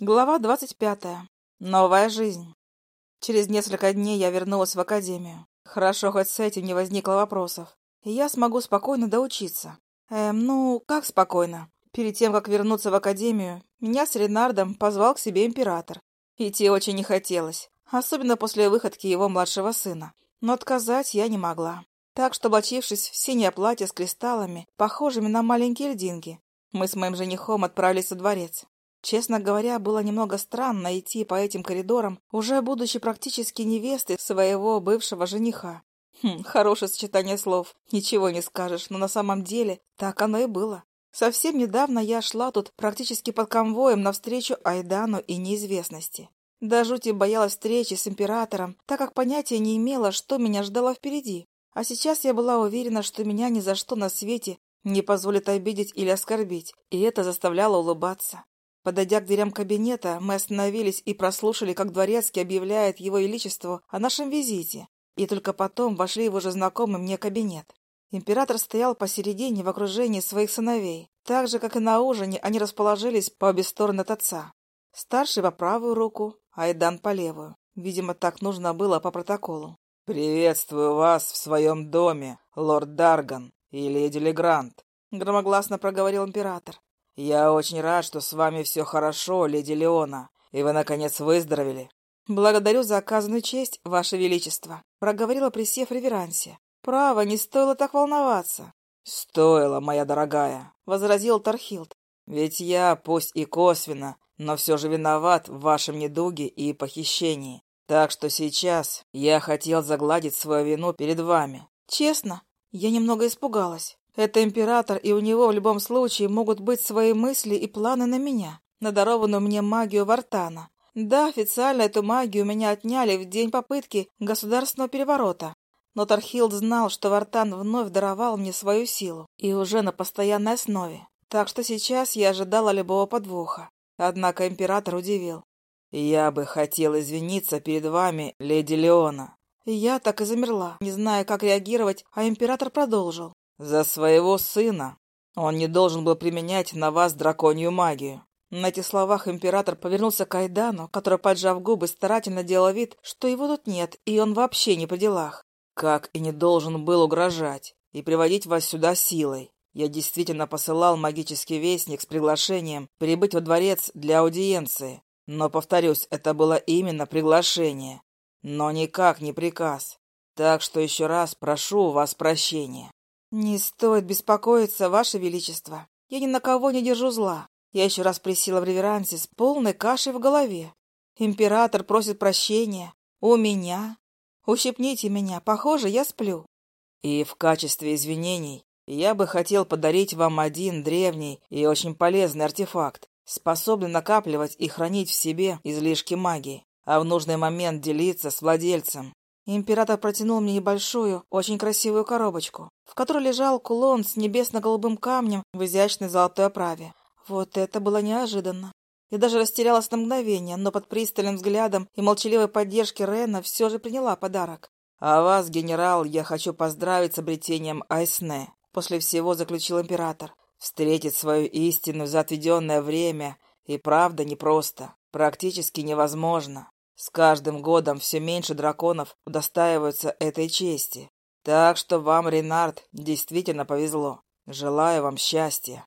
Глава двадцать пятая. Новая жизнь. Через несколько дней я вернулась в академию. Хорошо, хоть с этим не возникло вопросов. Я смогу спокойно доучиться. Эм, ну, как спокойно? Перед тем, как вернуться в академию, меня с Ренардом позвал к себе император. Идти очень не хотелось, особенно после выходки его младшего сына. Но отказать я не могла. Так что, облачившись в синее платье с кристаллами, похожими на маленькие льдинки, мы с моим женихом отправились во дворец. Честно говоря, было немного странно идти по этим коридорам, уже будучи практически невестой своего бывшего жениха. Хм, хорошее сочетание слов. Ничего не скажешь, но на самом деле так оно и было. Совсем недавно я шла тут практически под конвоем навстречу Айдану и неизвестности. До жути боялась встречи с императором, так как понятия не имела, что меня ждало впереди. А сейчас я была уверена, что меня ни за что на свете не позволит обидеть или оскорбить, и это заставляло улыбаться. Подойдя к дверям кабинета, мы остановились и прослушали, как дворецкий объявляет его величеству о нашем визите, и только потом вошли в уже знакомый мне кабинет. Император стоял посередине в окружении своих сыновей. Так же, как и на ужине, они расположились по обе стороны от отца. Старший по правую руку, Айдан по левую. Видимо, так нужно было по протоколу. «Приветствую вас в своем доме, лорд Дарган и леди Легрант», — громогласно проговорил император. «Я очень рад, что с вами все хорошо, леди Леона, и вы, наконец, выздоровели». «Благодарю за оказанную честь, ваше величество», — проговорила присев в реверансе. «Право, не стоило так волноваться». «Стоило, моя дорогая», — возразил Тархилд. «Ведь я, пусть и косвенно, но все же виноват в вашем недуге и похищении. Так что сейчас я хотел загладить свою вину перед вами». «Честно, я немного испугалась. Это император, и у него в любом случае могут быть свои мысли и планы на меня, на дарованную мне магию Вартана. Да, официально эту магию меня отняли в день попытки государственного переворота. Но Тархилд знал, что Вартан вновь даровал мне свою силу, и уже на постоянной основе. Так что сейчас я ожидала любого подвоха. Однако император удивил. «Я бы хотел извиниться перед вами, леди Леона». Я так и замерла, не зная, как реагировать, а император продолжил. «За своего сына. Он не должен был применять на вас драконью магию». На этих словах император повернулся к Айдану, который, поджав губы, старательно делал вид, что его тут нет, и он вообще не по делах. «Как и не должен был угрожать и приводить вас сюда силой. Я действительно посылал магический вестник с приглашением прибыть во дворец для аудиенции. Но, повторюсь, это было именно приглашение, но никак не приказ. Так что еще раз прошу у вас прощения. «Не стоит беспокоиться, Ваше Величество. Я ни на кого не держу зла. Я еще раз присела в реверансе с полной кашей в голове. Император просит прощения. У меня. Ущипните меня. Похоже, я сплю». «И в качестве извинений я бы хотел подарить вам один древний и очень полезный артефакт, способный накапливать и хранить в себе излишки магии, а в нужный момент делиться с владельцем. Император протянул мне небольшую, очень красивую коробочку, в которой лежал кулон с небесно-голубым камнем в изящной золотой оправе. Вот это было неожиданно. Я даже растерялась на мгновение, но под пристальным взглядом и молчаливой поддержки Рена все же приняла подарок. «А вас, генерал, я хочу поздравить с обретением Айсне», — после всего заключил император. «Встретить свою истину за отведенное время и правда непросто, практически невозможно. С каждым годом все меньше драконов удостаиваются этой чести. Так что вам, Ренард, действительно повезло. Желаю вам счастья.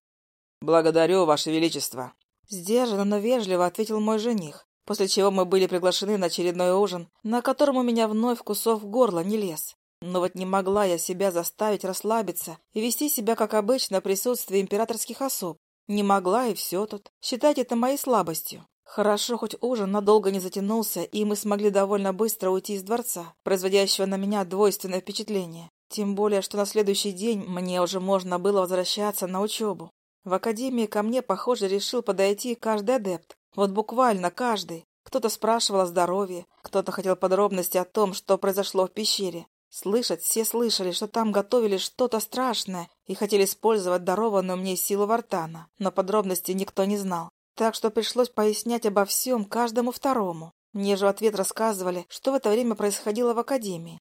Благодарю, Ваше Величество. Сдержанно, но вежливо ответил мой жених, после чего мы были приглашены на очередной ужин, на котором у меня вновь кусок в горло не лез. Но вот не могла я себя заставить расслабиться и вести себя, как обычно, в присутствии императорских особ. Не могла, и все тут. Считать это моей слабостью. Хорошо, хоть ужин надолго не затянулся, и мы смогли довольно быстро уйти из дворца, производящего на меня двойственное впечатление. Тем более, что на следующий день мне уже можно было возвращаться на учебу. В академии ко мне, похоже, решил подойти каждый адепт. Вот буквально каждый. Кто-то спрашивал о здоровье, кто-то хотел подробности о том, что произошло в пещере. Слышать все слышали, что там готовили что-то страшное и хотели использовать дарованную мне силу Вартана, но подробностей никто не знал. Так что пришлось пояснять обо всем каждому второму. Мне же в ответ рассказывали, что в это время происходило в академии.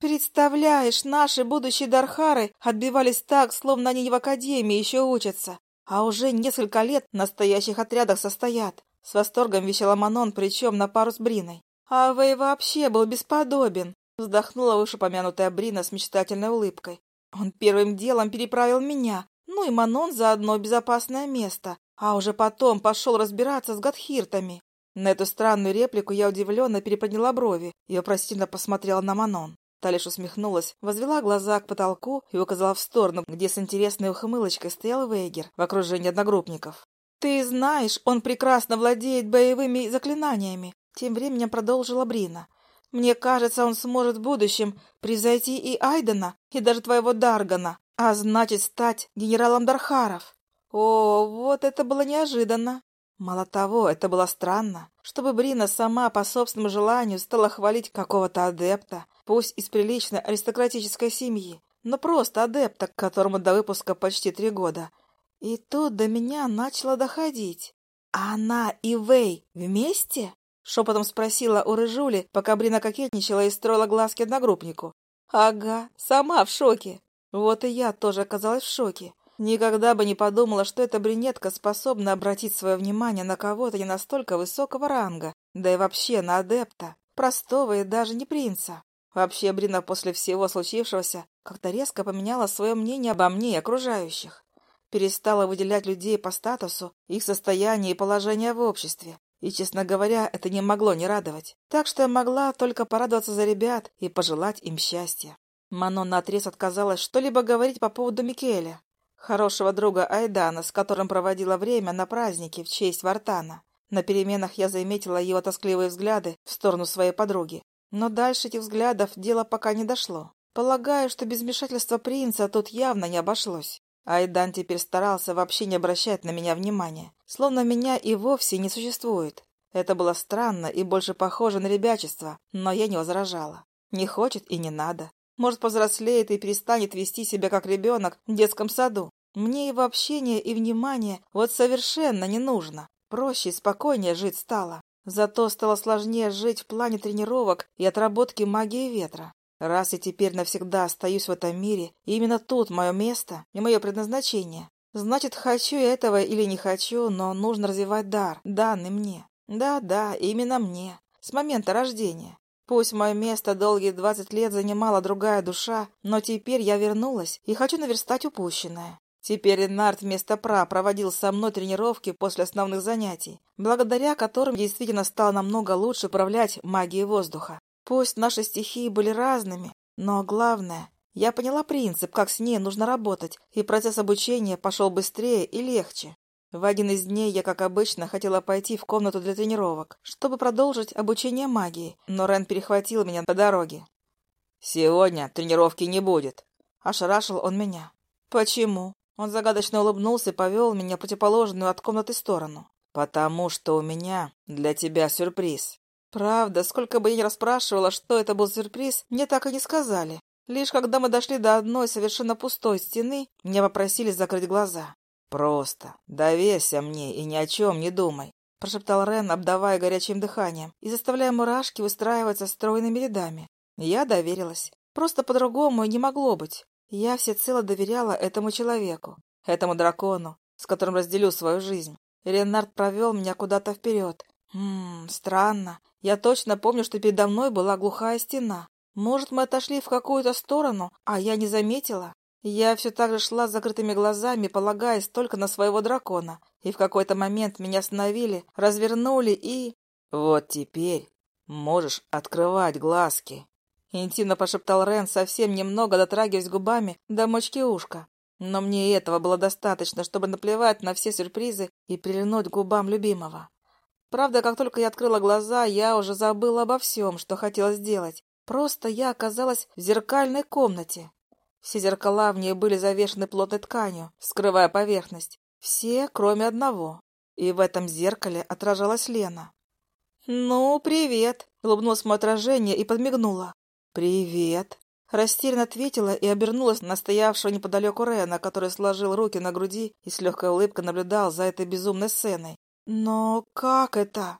«Представляешь, наши будущие Дархары отбивались так, словно они не в академии еще учатся, а уже несколько лет в настоящих отрядах состоят. С восторгом вещала Манон, причем на пару с Бриной. «А Вэй вообще был бесподобен!» Вздохнула вышепомянутая Брина с мечтательной улыбкой. «Он первым делом переправил меня, ну и Манон заодно в безопасное место, а уже потом пошел разбираться с гадхиртами». На эту странную реплику я удивленно переподняла брови и вопросительно посмотрела на Манон. Та лишь усмехнулась, возвела глаза к потолку и указала в сторону, где с интересной ухмылочкой стоял Вейгер в окружении одногруппников. «Ты знаешь, он прекрасно владеет боевыми заклинаниями», — тем временем продолжила Брина. «Мне кажется, он сможет в будущем превзойти и Айдена, и даже твоего Даргана, а значит, стать генералом Дархаров». О, вот это было неожиданно. Мало того, это было странно, чтобы Брина сама по собственному желанию стала хвалить какого-то адепта, пусть из приличной аристократической семьи, но просто адепта, которому до выпуска почти три года — и тут до меня начало доходить. А она и Вэй вместе? Шепотом спросила у Рыжули, пока Брина кокетничала и строила глазки одногруппнику. Ага, сама в шоке. Вот и я тоже оказалась в шоке. Никогда бы не подумала, что эта брюнетка способна обратить свое внимание на кого-то не настолько высокого ранга, да и вообще на адепта, простого и даже не принца. Вообще, Брина после всего случившегося как-то резко поменяла свое мнение обо мне и окружающих перестала выделять людей по статусу, их состоянию и положению в обществе. И, честно говоря, это не могло не радовать. Так что я могла только порадоваться за ребят и пожелать им счастья. Манон наотрез отказалась что-либо говорить по поводу Микеля, хорошего друга Айдана, с которым проводила время на празднике в честь Вартана. На переменах я заметила его тоскливые взгляды в сторону своей подруги. Но дальше этих взглядов дело пока не дошло. Полагаю, что без вмешательства принца тут явно не обошлось. Айдан теперь старался вообще не обращать на меня внимания, словно меня и вовсе не существует. Это было странно и больше похоже на ребячество, но я не возражала. Не хочет и не надо. Может, повзрослеет и перестанет вести себя как ребенок в детском саду. Мне его общение и внимание вот совершенно не нужно. Проще и спокойнее жить стало. Зато стало сложнее жить в плане тренировок и отработки магии ветра. Раз я теперь навсегда остаюсь в этом мире, именно тут мое место и мое предназначение, значит, хочу я этого или не хочу, но нужно развивать дар, данный мне. Да-да, именно мне, с момента рождения. Пусть мое место долгие двадцать лет занимала другая душа, но теперь я вернулась и хочу наверстать упущенное. Теперь Ренард вместо пра проводил со мной тренировки после основных занятий, благодаря которым действительно стал намного лучше управлять магией воздуха. Пусть наши стихии были разными, но главное, я поняла принцип, как с ней нужно работать, и процесс обучения пошел быстрее и легче. В один из дней я, как обычно, хотела пойти в комнату для тренировок, чтобы продолжить обучение магии, но Рен перехватил меня по дороге. «Сегодня тренировки не будет», — ошарашил он меня. «Почему?» Он загадочно улыбнулся и повел меня в противоположную от комнаты сторону. «Потому что у меня для тебя сюрприз». Правда, сколько бы я ни расспрашивала, что это был сюрприз, мне так и не сказали. Лишь когда мы дошли до одной совершенно пустой стены, меня попросили закрыть глаза. «Просто доверься мне и ни о чем не думай», — прошептал Рен, обдавая горячим дыханием и заставляя мурашки выстраиваться стройными рядами. Я доверилась. Просто по-другому и не могло быть. Я всецело доверяла этому человеку, этому дракону, с которым разделю свою жизнь. Ренард провел меня куда-то вперед, Ммм, странно. Я точно помню, что передо мной была глухая стена. Может, мы отошли в какую-то сторону, а я не заметила? Я все так же шла с закрытыми глазами, полагаясь только на своего дракона. И в какой-то момент меня остановили, развернули и... «Вот теперь можешь открывать глазки», — интимно пошептал Рен, совсем немного дотрагиваясь губами до мочки ушка. Но мне этого было достаточно, чтобы наплевать на все сюрпризы и прильнуть губам любимого. Правда, как только я открыла глаза, я уже забыла обо всем, что хотела сделать. Просто я оказалась в зеркальной комнате. Все зеркала в ней были завешены плотной тканью, скрывая поверхность. Все, кроме одного. И в этом зеркале отражалась Лена. «Ну, привет!» — улыбнулась мое отражение и подмигнула. «Привет!» Растерянно ответила и обернулась на стоявшего неподалеку Рена, который сложил руки на груди и с легкой улыбкой наблюдал за этой безумной сценой. «Но как это?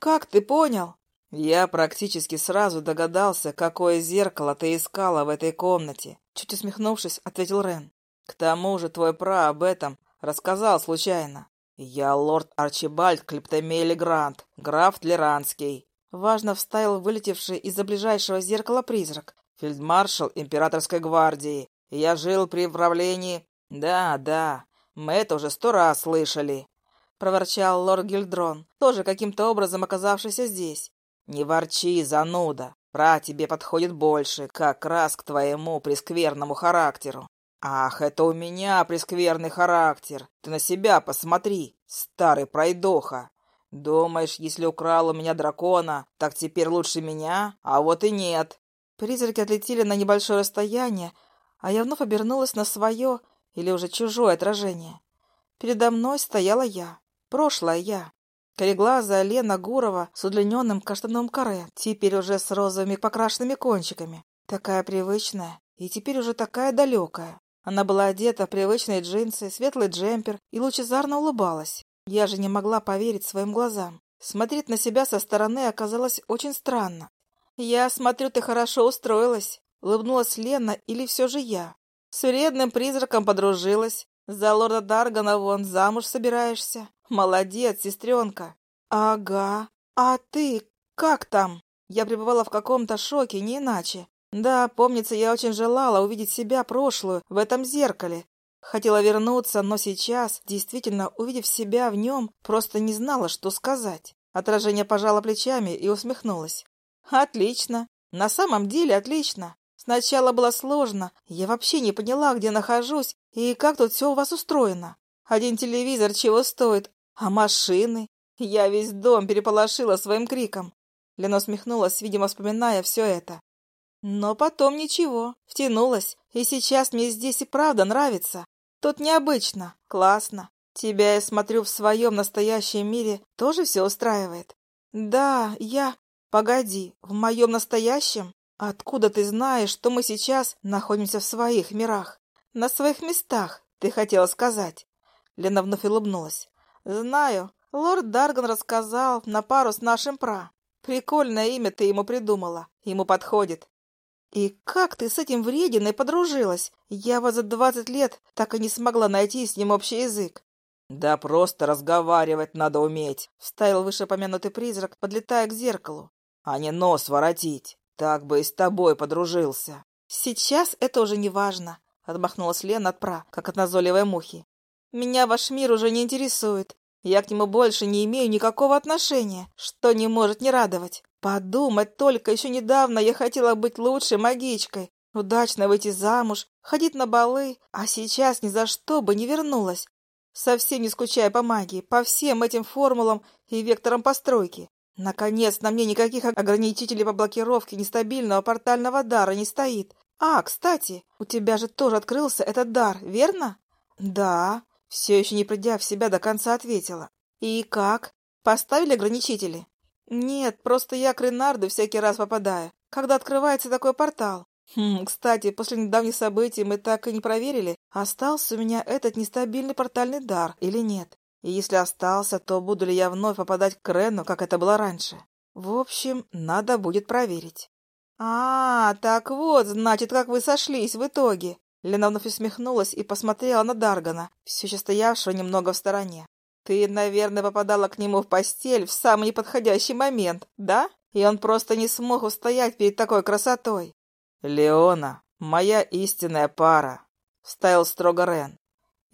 Как ты понял?» «Я практически сразу догадался, какое зеркало ты искала в этой комнате», — чуть усмехнувшись, ответил Рен. «К тому же твой пра об этом рассказал случайно. «Я лорд Арчибальд Клептомели Грант, граф Тлеранский», — важно вставил вылетевший из-за ближайшего зеркала призрак. «Фельдмаршал императорской гвардии. Я жил при правлении...» «Да, да, мы это уже сто раз слышали», — проворчал лорд Гильдрон, тоже каким-то образом оказавшийся здесь. «Не ворчи, зануда. Пра тебе подходит больше, как раз к твоему прескверному характеру. Ах, это у меня прескверный характер. Ты на себя посмотри, старый пройдоха. Думаешь, если украл у меня дракона, так теперь лучше меня? А вот и нет. Призраки отлетели на небольшое расстояние, а я вновь обернулась на свое или уже чужое отражение. Передо мной стояла я, прошлое я. Кореглазая Лена Гурова с удлиненным каштановым каре, теперь уже с розовыми покрашенными кончиками. Такая привычная и теперь уже такая далекая. Она была одета в привычные джинсы, светлый джемпер и лучезарно улыбалась. Я же не могла поверить своим глазам. Смотреть на себя со стороны оказалось очень странно. «Я смотрю, ты хорошо устроилась», — улыбнулась Лена или все же я. «С вредным призраком подружилась. За лорда Даргана вон замуж собираешься. Молодец, сестренка». «Ага. А ты как там?» Я пребывала в каком-то шоке, не иначе. Да, помнится, я очень желала увидеть себя прошлую в этом зеркале. Хотела вернуться, но сейчас, действительно, увидев себя в нем, просто не знала, что сказать. Отражение пожало плечами и усмехнулась. «Отлично. На самом деле отлично. Сначала было сложно. Я вообще не поняла, где нахожусь и как тут все у вас устроено. Один телевизор чего стоит, а машины? Я весь дом переполошила своим криком». Лена усмехнулась, видимо, вспоминая все это. Но потом ничего, втянулась, и сейчас мне здесь и правда нравится. Тут необычно, классно. Тебя, я смотрю, в своем настоящем мире тоже все устраивает. Да, я... Погоди, в моем настоящем? Откуда ты знаешь, что мы сейчас находимся в своих мирах? На своих местах, ты хотела сказать. Лена вновь улыбнулась. Знаю, лорд Дарган рассказал на пару с нашим пра. Прикольное имя ты ему придумала. Ему подходит. «И как ты с этим врединой подружилась? Я вот за двадцать лет так и не смогла найти с ним общий язык». «Да просто разговаривать надо уметь», — вставил вышепомянутый призрак, подлетая к зеркалу. «А не нос воротить. Так бы и с тобой подружился». «Сейчас это уже не важно», — отмахнулась Лена от пра, как от назойливой мухи. «Меня ваш мир уже не интересует. Я к нему больше не имею никакого отношения, что не может не радовать. Подумать только, еще недавно я хотела быть лучшей магичкой, удачно выйти замуж, ходить на балы, а сейчас ни за что бы не вернулась. Совсем не скучая по магии, по всем этим формулам и векторам постройки. Наконец, на мне никаких ограничителей по блокировке нестабильного портального дара не стоит. А, кстати, у тебя же тоже открылся этот дар, верно? Да, все еще не придя в себя до конца ответила. И как? Поставили ограничители? «Нет, просто я к Ренарду всякий раз попадаю, когда открывается такой портал. Хм, кстати, после недавних событий мы так и не проверили, остался у меня этот нестабильный портальный дар или нет. И если остался, то буду ли я вновь попадать к Рену, как это было раньше. В общем, надо будет проверить». «А, так вот, значит, как вы сошлись в итоге!» Лена вновь усмехнулась и посмотрела на Даргана, все еще стоявшего немного в стороне. Ты, наверное, попадала к нему в постель в самый неподходящий момент, да? И он просто не смог устоять перед такой красотой. Леона, моя истинная пара, вставил строго Рен.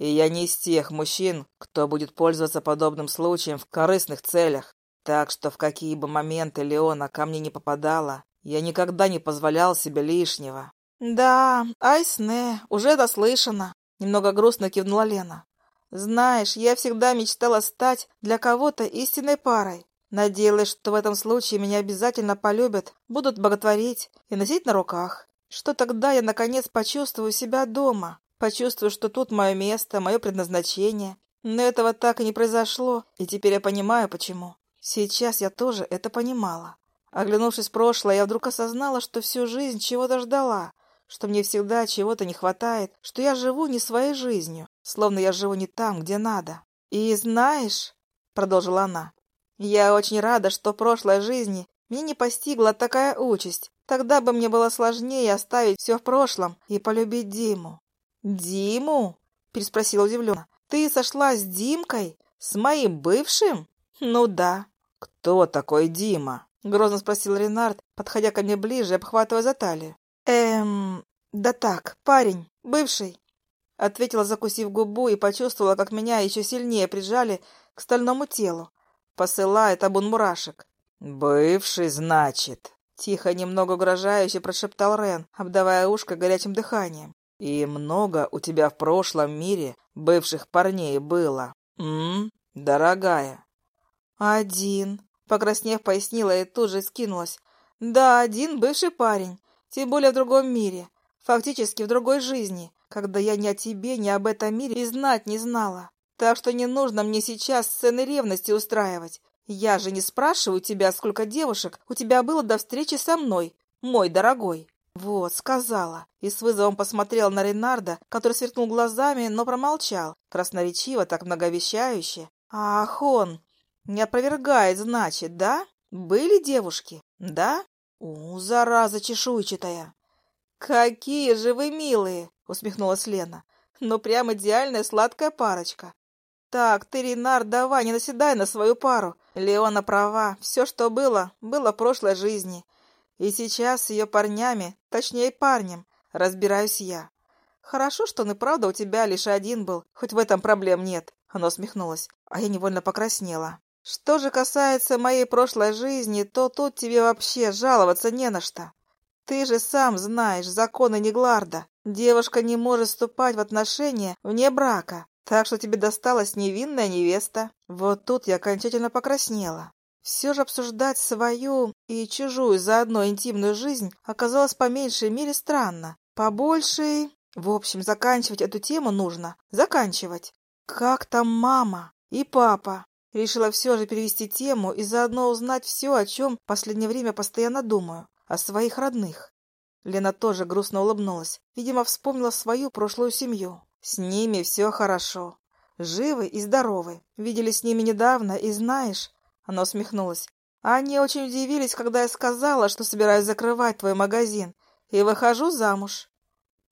И я не из тех мужчин, кто будет пользоваться подобным случаем в корыстных целях. Так что в какие бы моменты Леона ко мне не попадала, я никогда не позволял себе лишнего. «Да, Айсне, уже дослышано», — немного грустно кивнула Лена. Знаешь, я всегда мечтала стать для кого-то истинной парой. Надеялась, что в этом случае меня обязательно полюбят, будут боготворить и носить на руках. Что тогда я, наконец, почувствую себя дома, почувствую, что тут мое место, мое предназначение. Но этого так и не произошло, и теперь я понимаю, почему. Сейчас я тоже это понимала. Оглянувшись в прошлое, я вдруг осознала, что всю жизнь чего-то ждала, что мне всегда чего-то не хватает, что я живу не своей жизнью, словно я живу не там, где надо. И знаешь, — продолжила она, — я очень рада, что в прошлой жизни мне не постигла такая участь. Тогда бы мне было сложнее оставить все в прошлом и полюбить Диму. «Диму?» — переспросила удивленно. «Ты сошла с Димкой? С моим бывшим? Ну да. Кто такой Дима? Грозно спросил Ренард, подходя ко мне ближе и обхватывая за талию. Эм, да так, парень, бывший. Ответила, закусив губу, и почувствовала, как меня еще сильнее прижали к стальному телу, посылая табун мурашек. «Бывший, значит?» Тихо, немного угрожающе прошептал Рен, обдавая ушко горячим дыханием. «И много у тебя в прошлом мире бывших парней было, м, дорогая?» «Один», — покраснев, пояснила и тут же скинулась. «Да, один бывший парень, тем более в другом мире, фактически в другой жизни, когда я ни о тебе, ни об этом мире и знать не знала. Так что не нужно мне сейчас сцены ревности устраивать. Я же не спрашиваю тебя, сколько девушек у тебя было до встречи со мной, мой дорогой. Вот, сказала. И с вызовом посмотрел на Ренарда, который сверкнул глазами, но промолчал. Красноречиво, так многовещающе. Ах, он не опровергает, значит, да? Были девушки, да? У, зараза чешуйчатая. Какие же вы милые, усмехнулась Лена. Ну, прям идеальная сладкая парочка. «Так, ты, Ренар, давай, не наседай на свою пару. Леона права. Все, что было, было прошлой жизни. И сейчас с ее парнями, точнее парнем, разбираюсь я. Хорошо, что он и правда у тебя лишь один был, хоть в этом проблем нет». Она усмехнулась, а я невольно покраснела. «Что же касается моей прошлой жизни, то тут тебе вообще жаловаться не на что. Ты же сам знаешь законы Негларда. Девушка не может вступать в отношения вне брака. Так что тебе досталась невинная невеста. Вот тут я окончательно покраснела. Все же обсуждать свою и чужую заодно интимную жизнь оказалось по меньшей мере странно. По большей... В общем, заканчивать эту тему нужно. Заканчивать. Как там мама и папа? Решила все же перевести тему и заодно узнать все, о чем в последнее время постоянно думаю. О своих родных. Лена тоже грустно улыбнулась. Видимо, вспомнила свою прошлую семью. С ними все хорошо. Живы и здоровы. Видели с ними недавно, и знаешь...» Она усмехнулась. «Они очень удивились, когда я сказала, что собираюсь закрывать твой магазин, и выхожу замуж».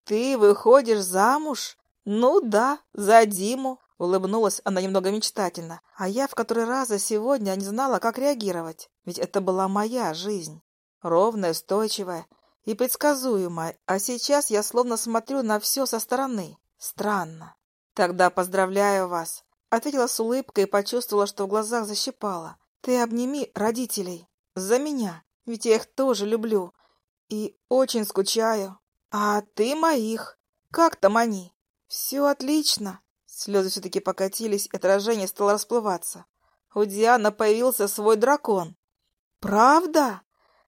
«Ты выходишь замуж?» «Ну да, за Диму», — улыбнулась она немного мечтательно. А я в который раз за сегодня не знала, как реагировать. Ведь это была моя жизнь. Ровная, устойчивая и предсказуемая. А сейчас я словно смотрю на все со стороны. Странно. Тогда поздравляю вас. Ответила с улыбкой и почувствовала, что в глазах защипала. Ты обними родителей. За меня. Ведь я их тоже люблю. И очень скучаю. А ты моих. Как там они? Все отлично. Слезы все-таки покатились, отражение стало расплываться. У Дианы появился свой дракон. Правда?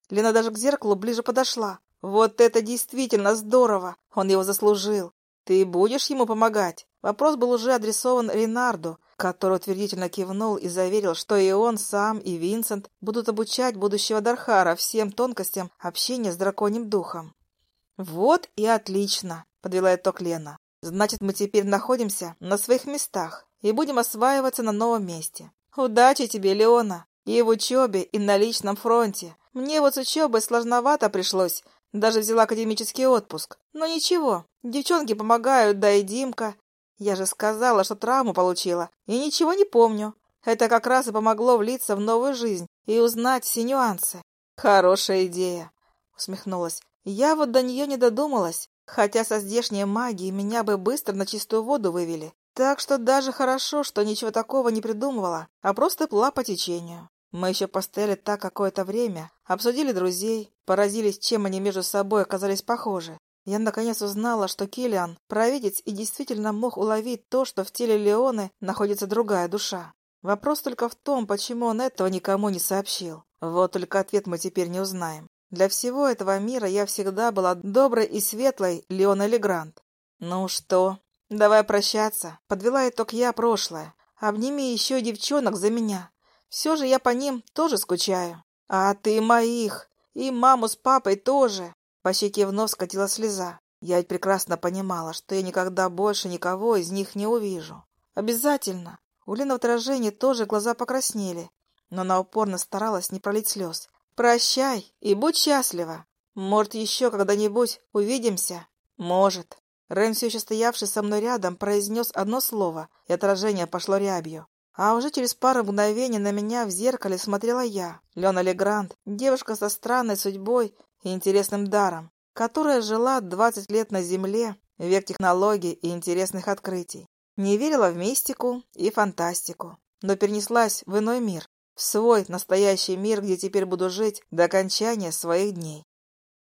Лена даже к зеркалу ближе подошла. Вот это действительно здорово. Он его заслужил. «Ты будешь ему помогать?» Вопрос был уже адресован Ренарду, который утвердительно кивнул и заверил, что и он сам, и Винсент будут обучать будущего Дархара всем тонкостям общения с драконьим духом. «Вот и отлично», — подвела итог Лена. «Значит, мы теперь находимся на своих местах и будем осваиваться на новом месте. Удачи тебе, Леона, и в учебе, и на личном фронте. Мне вот с учебой сложновато пришлось, даже взяла академический отпуск. Но ничего, девчонки помогают, да и Димка. Я же сказала, что травму получила, и ничего не помню. Это как раз и помогло влиться в новую жизнь и узнать все нюансы. Хорошая идея, усмехнулась. Я вот до нее не додумалась, хотя со здешней магией меня бы быстро на чистую воду вывели. Так что даже хорошо, что ничего такого не придумывала, а просто плыла по течению. Мы еще постояли так какое-то время, обсудили друзей, поразились, чем они между собой оказались похожи. Я наконец узнала, что Киллиан – провидец и действительно мог уловить то, что в теле Леоны находится другая душа. Вопрос только в том, почему он этого никому не сообщил. Вот только ответ мы теперь не узнаем. Для всего этого мира я всегда была доброй и светлой Леона Легрант. Ну что, давай прощаться. Подвела итог я прошлое. Обними еще девчонок за меня. Все же я по ним тоже скучаю. А ты моих. И маму с папой тоже. По щеке вновь скатила слеза. Я ведь прекрасно понимала, что я никогда больше никого из них не увижу. Обязательно. У Лены в отражении тоже глаза покраснели, но она упорно старалась не пролить слез. «Прощай и будь счастлива. Может, еще когда-нибудь увидимся?» «Может». Рен, все еще стоявший со мной рядом, произнес одно слово, и отражение пошло рябью. А уже через пару мгновений на меня в зеркале смотрела я, Лена Легрант, девушка со странной судьбой интересным даром, которая жила 20 лет на Земле, век технологий и интересных открытий. Не верила в мистику и фантастику, но перенеслась в иной мир, в свой настоящий мир, где теперь буду жить до окончания своих дней.